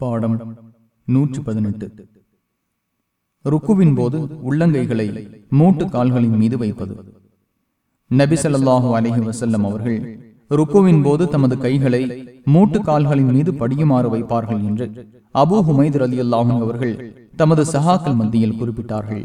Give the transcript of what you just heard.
பாடம் நூற்றி பதினெட்டு ருக்குவின் போது உள்ளங்கைகளை மூட்டு கால்களின் மீது வைப்பது. நபிசல்லாஹு அலஹி வசல்லம் அவர்கள் ருக்குவின் போது தமது கைகளை மூட்டு கால்களின் மீது படியுமாறு வைப்பார்கள் என்று அபூ ஹுமைத் அல்லாஹும் அவர்கள் தமது சஹாக்கள் மத்தியில் குறிப்பிட்டார்கள்.